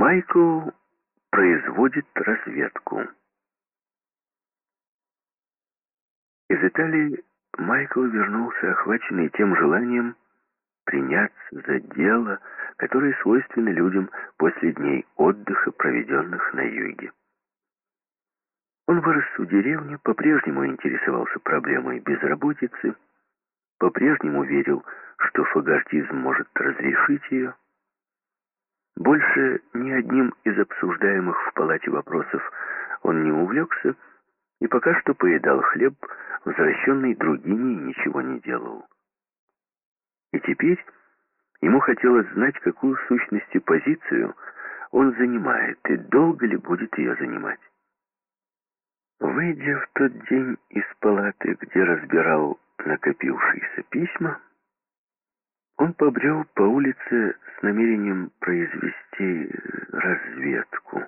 Майкл производит разведку. Из Италии Майкл вернулся, охваченный тем желанием приняться за дело, которое свойственно людям после дней отдыха, проведенных на юге. Он вырос в деревне, по-прежнему интересовался проблемой безработицы, по-прежнему верил, что фагортизм может разрешить ее. Больше ни одним из обсуждаемых в палате вопросов он не увлекся и пока что поедал хлеб, возвращенный другими, ничего не делал. И теперь ему хотелось знать, какую сущности позицию он занимает и долго ли будет ее занимать. Выйдя в тот день из палаты, где разбирал накопившиеся письма, он побрел по улице с намерением произвести разведку,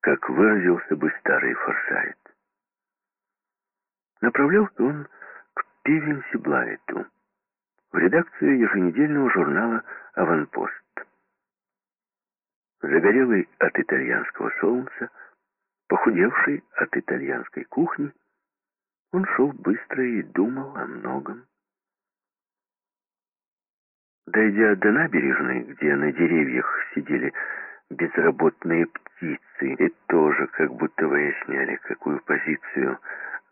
как выразился бы старый Форсайт. Направлялся он к Пивенси Блайту, в редакцию еженедельного журнала «Аванпост». Загорелый от итальянского солнца, похудевший от итальянской кухни, он шел быстро и думал о многом. Дойдя до набережной, где на деревьях сидели безработные птицы и тоже как будто выясняли, какую позицию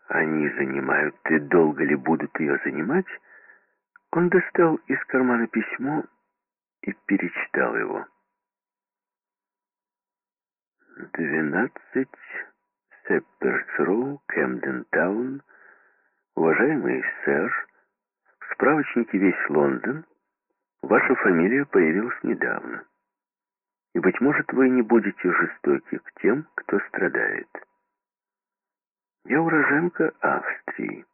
они занимают и долго ли будут ее занимать, он достал из кармана письмо и перечитал его. «Двенадцать Сепперс-Роу, Кэмден-Таун. Уважаемый сэр, в справочнике «Весь Лондон» ваша фамилия появилась недавно. И, быть может, вы не будете жестоки к тем, кто страдает. Я уроженка Австрии.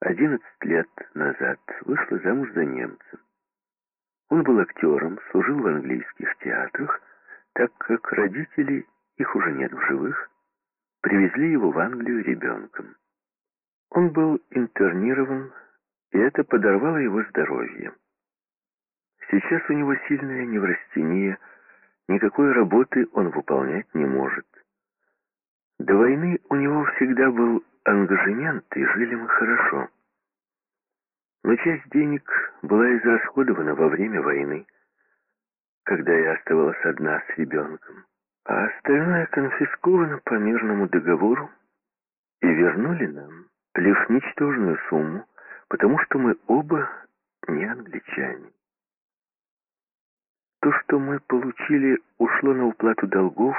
Одиннадцать лет назад вышла замуж за немца. Он был актером, служил в английских театрах, так как родители, их уже нет в живых, привезли его в Англию ребенком. Он был интернирован, и это подорвало его здоровье. Сейчас у него сильная неврастения, никакой работы он выполнять не может. До войны у него всегда был ангажемент, и жили мы хорошо. Но часть денег была израсходована во время войны, когда я оставалась одна с ребенком, а остальное конфисковано по мирному договору и вернули нам лишь ничтожную сумму, потому что мы оба не англичане. То, что мы получили, ушло на уплату долгов,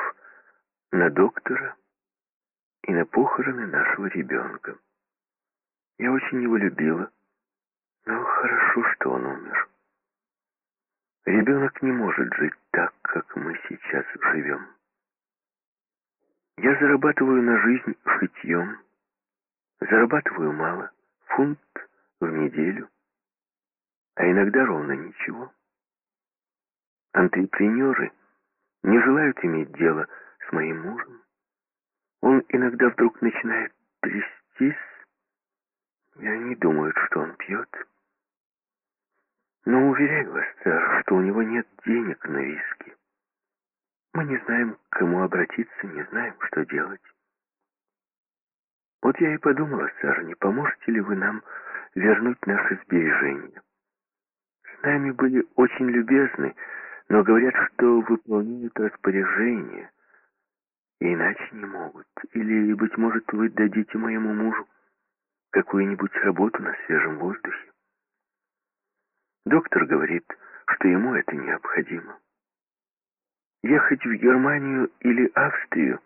на доктора, и на похороны нашего ребенка. Я очень его любила, но хорошо, что он умер. Ребенок не может жить так, как мы сейчас живем. Я зарабатываю на жизнь шитьем, зарабатываю мало, фунт в неделю, а иногда ровно ничего. Антрепренеры не желают иметь дело с моим мужем. Он иногда вдруг начинает трястись, и они думают, что он пьет. Но уверяю вас, сэр, что у него нет денег на виски. Мы не знаем, к кому обратиться, не знаем, что делать. Вот я и подумала, сэр, не поможете ли вы нам вернуть наши сбережения? С нами были очень любезны, но говорят, что выполняют распоряжение иначе не могут. Или, быть может, вы дадите моему мужу какую-нибудь работу на свежем воздухе. Доктор говорит, что ему это необходимо. Ехать в Германию или Австрию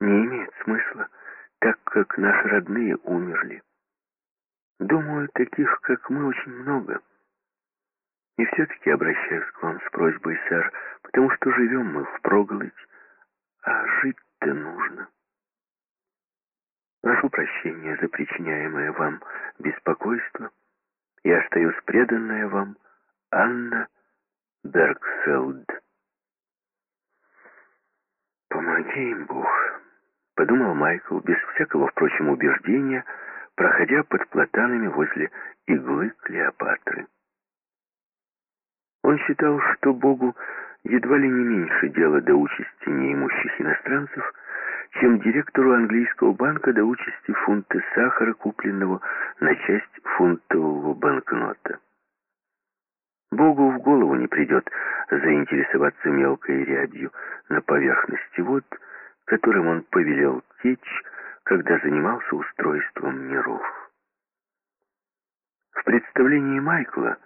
не имеет смысла, так как наши родные умерли. Думаю, таких, как мы, очень много. И все-таки обращаюсь к вам с просьбой, сэр, потому что живем мы в проголодь, а жить-то нужно. Прошу прощения за причиняемое вам беспокойство. и остаюсь преданная вам Анна Бергфелд. «Помоги им, Бог», — подумал Майкл, без всякого, впрочем, убеждения, проходя под платанами возле иглы Клеопатры. Он считал, что Богу едва ли не меньше дела до участи неимущих иностранцев, чем директору английского банка до участи фунта сахара, купленного на часть фунтового банкнота. Богу в голову не придет заинтересоваться мелкой рябью на поверхности вод, которым он повелел течь, когда занимался устройством миров. В представлении Майкла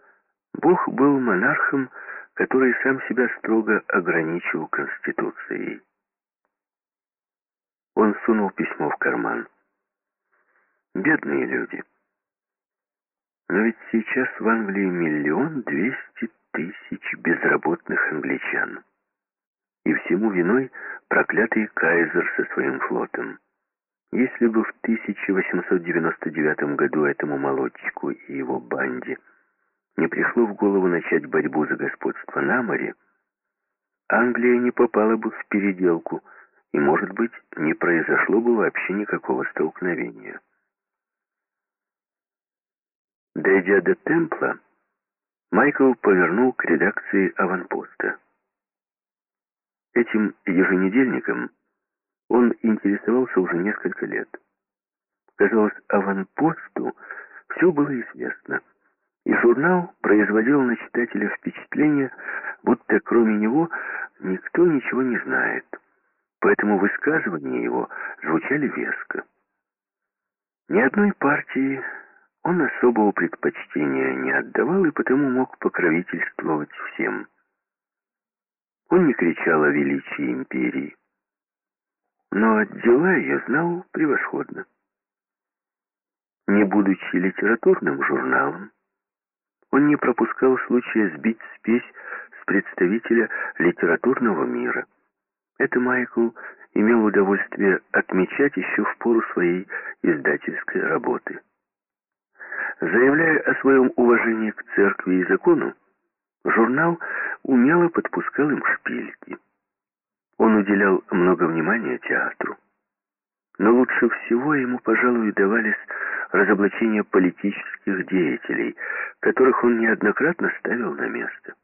Бог был монархом, который сам себя строго ограничивал Конституцией. Он сунул письмо в карман. Бедные люди. Но ведь сейчас в Англии миллион двести тысяч безработных англичан. И всему виной проклятый кайзер со своим флотом. Если бы в 1899 году этому молодчику и его банде не пришло в голову начать борьбу за господство на море, Англия не попала бы в переделку, и, может быть, не произошло бы вообще никакого столкновения. Дойдя до Темпла, Майкл повернул к редакции «Аванпоста». Этим еженедельником он интересовался уже несколько лет. Казалось, аванпосту все было известно, и журнал производил на читателя впечатление, будто кроме него никто ничего не знает. Поэтому высказывания его звучали веско. Ни одной партии он особого предпочтения не отдавал и потому мог покровительствовать всем. Он не кричал о величии империи но дела ее знал превосходно. Не будучи литературным журналом, он не пропускал случая сбить спесь с представителя литературного мира. Это Майкл имел удовольствие отмечать еще в пору своей издательской работы. Заявляя о своем уважении к церкви и закону, журнал умело подпускал им шпильки. Он уделял много внимания театру. Но лучше всего ему, пожалуй, давались разоблачения политических деятелей, которых он неоднократно ставил на место.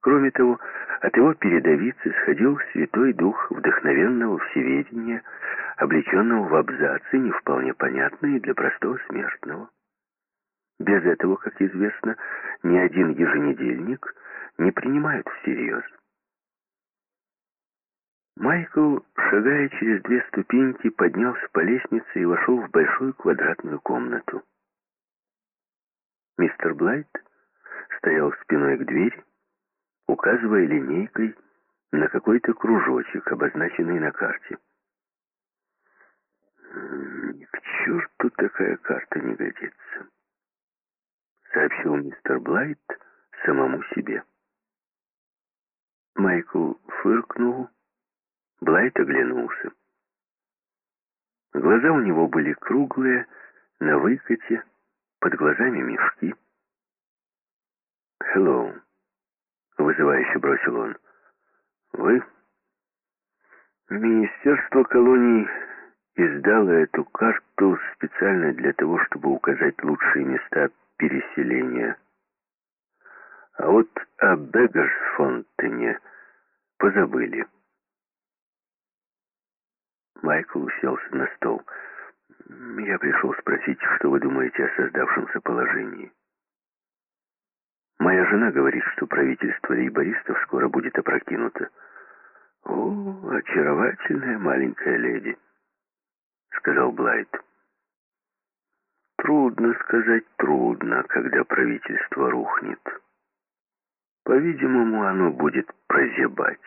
Кроме того, от его передовицы сходил святой дух вдохновенного всеведения, облеченного в абзацы, не вполне понятные для простого смертного. Без этого, как известно, ни один еженедельник не принимают всерьез. Майкл, шагая через две ступеньки, поднялся по лестнице и вошел в большую квадратную комнату. Мистер Блайт стоял спиной к двери, указывая линейкой на какой-то кружочек, обозначенный на карте. «Ни к черту такая карта не годится», — сообщил мистер Блайт самому себе. Майкл фыркнул Блайт оглянулся. Глаза у него были круглые, на выкате, под глазами мешки. «Хеллоу», — вызывающе бросил он. «Вы?» «Министерство колоний издало эту карту специально для того, чтобы указать лучшие места переселения. А вот о Беггарсфонтене позабыли». Майкл уселся на стол. «Я пришел спросить, что вы думаете о создавшемся положении. Моя жена говорит, что правительство лейбористов скоро будет опрокинуто». «О, очаровательная маленькая леди», — сказал Блайт. «Трудно сказать трудно, когда правительство рухнет. По-видимому, оно будет прозябать»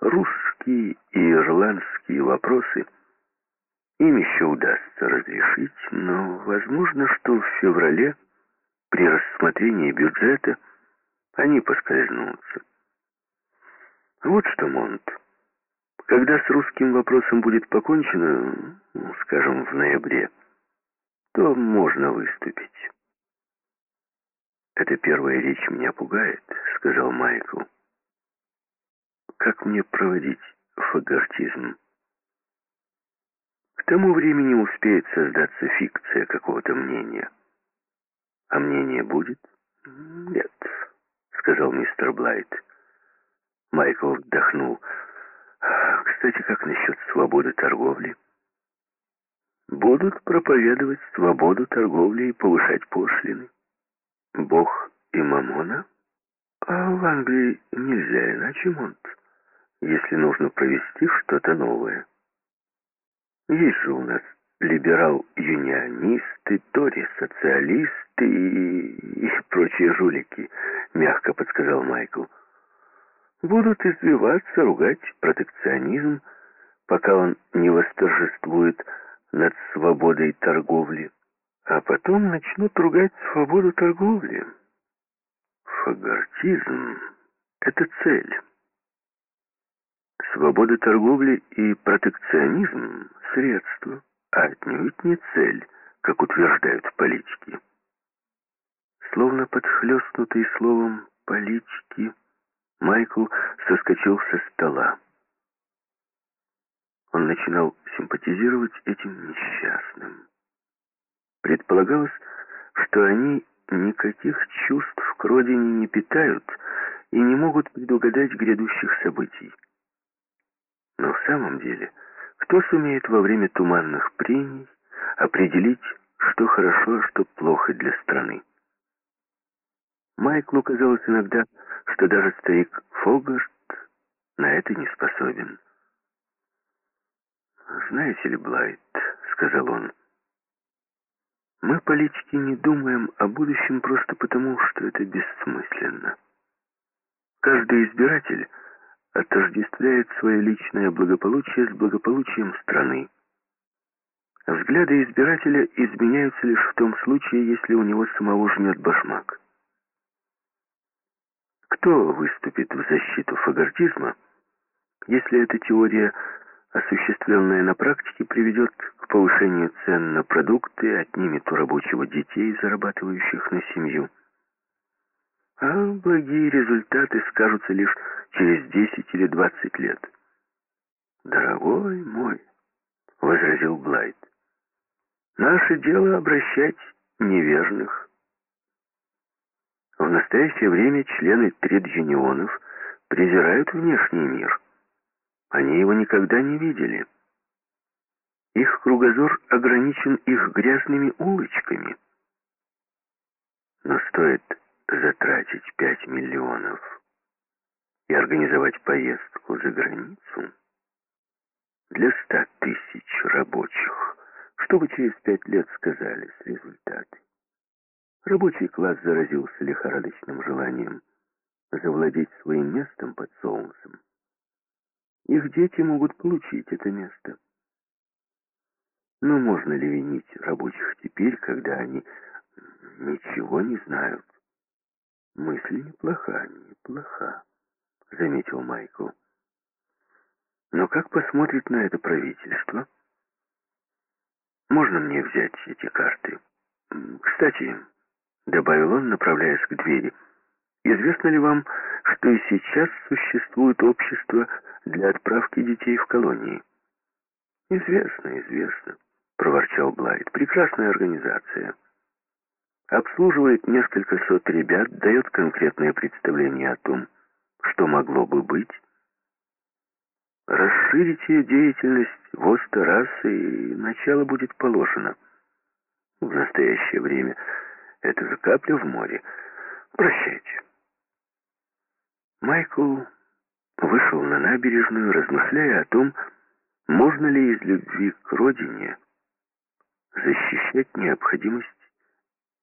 русские и ирландские вопросы им еще удастся разрешить, но возможно, что в феврале при рассмотрении бюджета они поскользнутся. Вот что, Монт, когда с русским вопросом будет покончено, ну, скажем, в ноябре, то можно выступить. «Эта первая речь меня пугает», — сказал Майкл как мне проводить фагортизм. К тому времени успеет создаться фикция какого-то мнения. А мнение будет? Нет, сказал мистер Блайт. Майкл вздохнул. Кстати, как насчет свободы торговли? Будут проповедовать свободу торговли и повышать пошлины. Бог и Мамона? А в Англии нельзя иначе, Монт, если нужно провести что-то новое. Есть же у нас либерал-юнионисты, тори-социалисты и, и прочие жулики, мягко подсказал Майкл. Будут извиваться, ругать протекционизм, пока он не восторжествует над свободой торговли, а потом начнут ругать свободу торговли. Фагортизм — это цель. Свобода торговли и протекционизм — средство, а отнюдь не цель, как утверждают политики. Словно подхлестнутый словом «политики», Майкл соскочил со стола. Он начинал симпатизировать этим несчастным. Предполагалось, что они никаких чувств к родине не питают и не могут предугадать грядущих событий. Но в самом деле, кто сумеет во время туманных прений определить, что хорошо, а что плохо для страны? Майклу казалось иногда, что даже старик Фогарт на это не способен. «Знаете ли, Блайт», — сказал он, — мы, политики, не думаем о будущем просто потому, что это бессмысленно. Каждый избиратель отождествляет свое личное благополучие с благополучием страны. Взгляды избирателя изменяются лишь в том случае, если у него самого жмет башмак. Кто выступит в защиту фагортизма, если эта теория осуществленное на практике, приведет к повышению цен на продукты, отнимет у рабочего детей, зарабатывающих на семью. А благие результаты скажутся лишь через 10 или 20 лет. «Дорогой мой», — возразил Блайт, — «наше дело обращать неверных». В настоящее время члены тред-юнионов презирают внешний мир — они его никогда не видели. Их кругозор ограничен их грязными улочками. Но стоит затратить пять миллионов и организовать поездку за границу для ста тысяч рабочих, чтобы через пять лет сказались результаты. Рабочий класс заразился лихорадочным желанием завладеть своим местом под солнцем. Их дети могут получить это место. Но можно ли винить рабочих теперь, когда они ничего не знают? Мысль неплоха, неплоха, заметил Майкл. Но как посмотрит на это правительство? Можно мне взять эти карты? Кстати, добавил он, направляясь к двери, известно ли вам, что и сейчас существует общество для отправки детей в колонии. «Известно, известно», — проворчал Блайт. «Прекрасная организация. Обслуживает несколько сот ребят, дает конкретное представление о том, что могло бы быть. Расширить ее деятельность в сто раз, и начало будет положено. В настоящее время это же капля в море. Прощайте». Майкл вышел на набережную, размышляя о том, можно ли из любви к родине защищать необходимость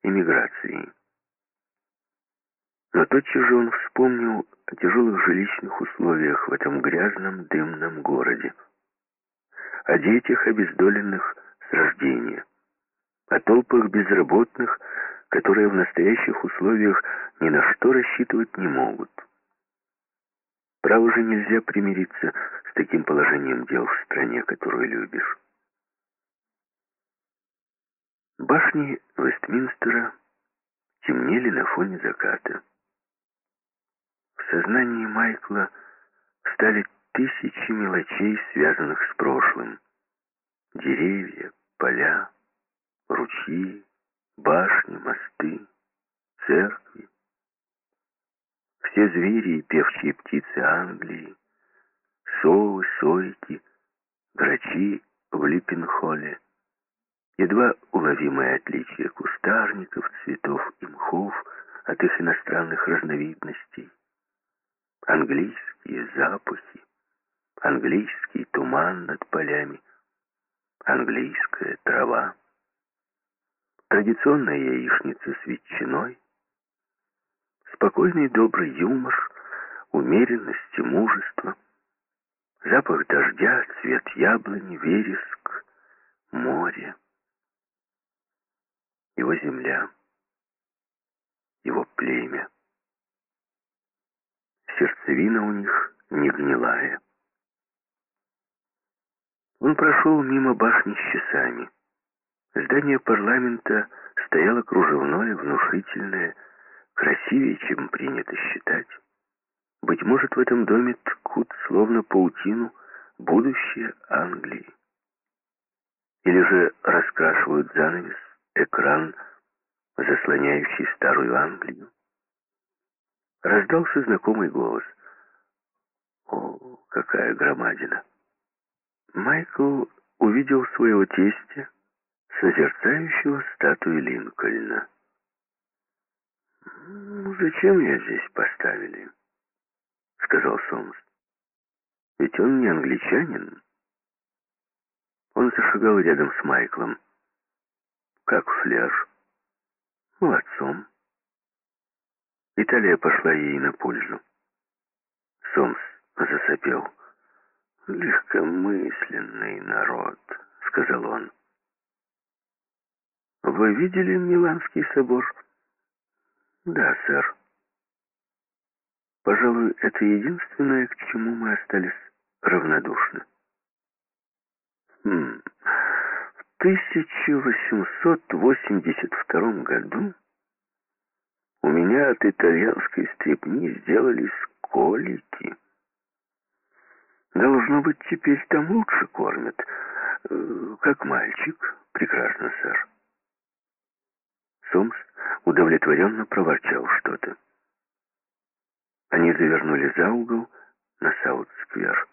эмиграции. Но тотчас же он вспомнил о тяжелых жилищных условиях в этом грязном дымном городе, о детях, обездоленных с рождения, о толпах безработных, которые в настоящих условиях ни на что рассчитывать не могут. Право же нельзя примириться с таким положением дел в стране, которую любишь. Башни Вестминстера темнели на фоне заката. В сознании Майкла стали тысячи мелочей, связанных с прошлым. Деревья, поля, ручьи, башни, мосты, церкви. все звери и певчие птицы Англии, совы, сойки, грачи в Липпенхолле, едва уловимое отличие кустарников, цветов и мхов от их иностранных разновидностей, английские запахи, английский туман над полями, английская трава, традиционная яичница с ветчиной, спокойный добрый юмор, умеренность и мужество, запах дождя, цвет яблони, вереск, море, его земля, его племя. Сердцевина у них не гнилая. Он прошел мимо башни с часами. Здание парламента стояло кружевное, внушительное, красивее, чем принято считать. Быть может, в этом доме ткут, словно паутину, будущее Англии. Или же раскрашивают занавес, экран, заслоняющий старую Англию. Раздался знакомый голос. О, какая громадина! Майкл увидел своего тестя, созерцающего статую Линкольна. «Ну, «Зачем ее здесь поставили?» — сказал Сомс. «Ведь он не англичанин». Он зашагал рядом с Майклом. «Как фляж?» «Молодцом». Италия пошла ей на пользу. Сомс засопел. «Легкомысленный народ», — сказал он. «Вы видели Миланский собор?» «Да, сэр. Пожалуй, это единственное, к чему мы остались равнодушны». Хм. В 1882 году у меня от итальянской стрепни сделались колики. Должно быть, теперь там лучше кормят. Э, как мальчик. Прекрасно, сэр. Сомс удовлетворенно проворчал что-то. Они завернули за угол на Саут-сквер.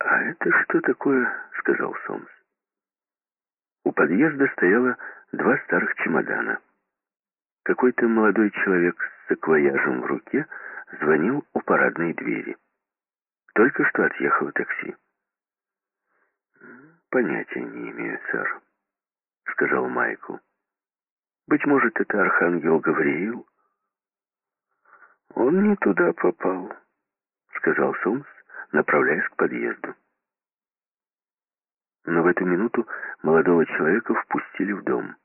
«А это что такое?» — сказал Сомс. У подъезда стояло два старых чемодана. Какой-то молодой человек с саквояжем в руке звонил у парадной двери. Только что отъехало такси. «Понятия не имею, сэр», — сказал Майкл. «Быть может, это архангел Гавриил?» «Он не туда попал», — сказал Сомс, направляясь к подъезду. Но в эту минуту молодого человека впустили в дом.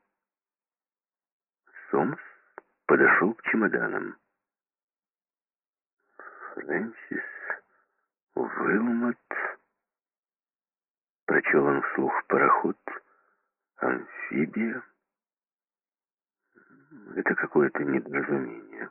Сомс подошел к чемоданам. Фрэнсис Вылмот. Прочел он вслух пароход, амфибия. Это какое-то недоразумение.